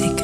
music.